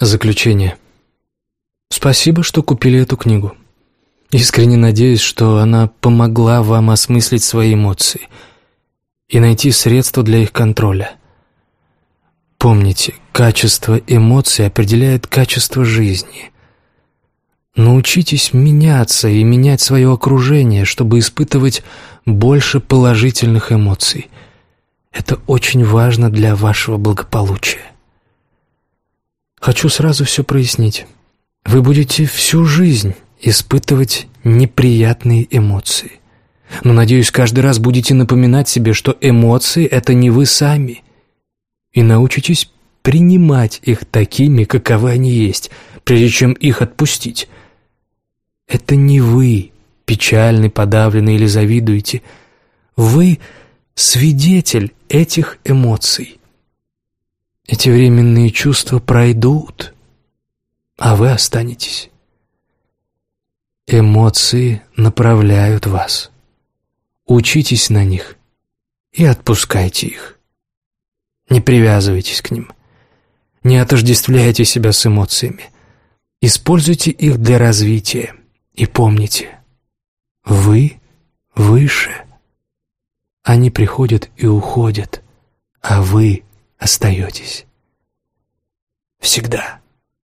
Заключение. Спасибо, что купили эту книгу. Искренне надеюсь, что она помогла вам осмыслить свои эмоции и найти средства для их контроля. Помните, качество эмоций определяет качество жизни. Научитесь меняться и менять свое окружение, чтобы испытывать больше положительных эмоций. Это очень важно для вашего благополучия. Хочу сразу все прояснить. Вы будете всю жизнь испытывать неприятные эмоции. Но, надеюсь, каждый раз будете напоминать себе, что эмоции — это не вы сами. И научитесь принимать их такими, каковы они есть, прежде чем их отпустить. Это не вы, печальный, подавленный или завидуете. Вы — свидетель этих эмоций. Эти временные чувства пройдут, а вы останетесь. Эмоции направляют вас. Учитесь на них и отпускайте их. Не привязывайтесь к ним. Не отождествляйте себя с эмоциями. Используйте их для развития. И помните, вы выше. Они приходят и уходят, а вы остаетесь. Всегда.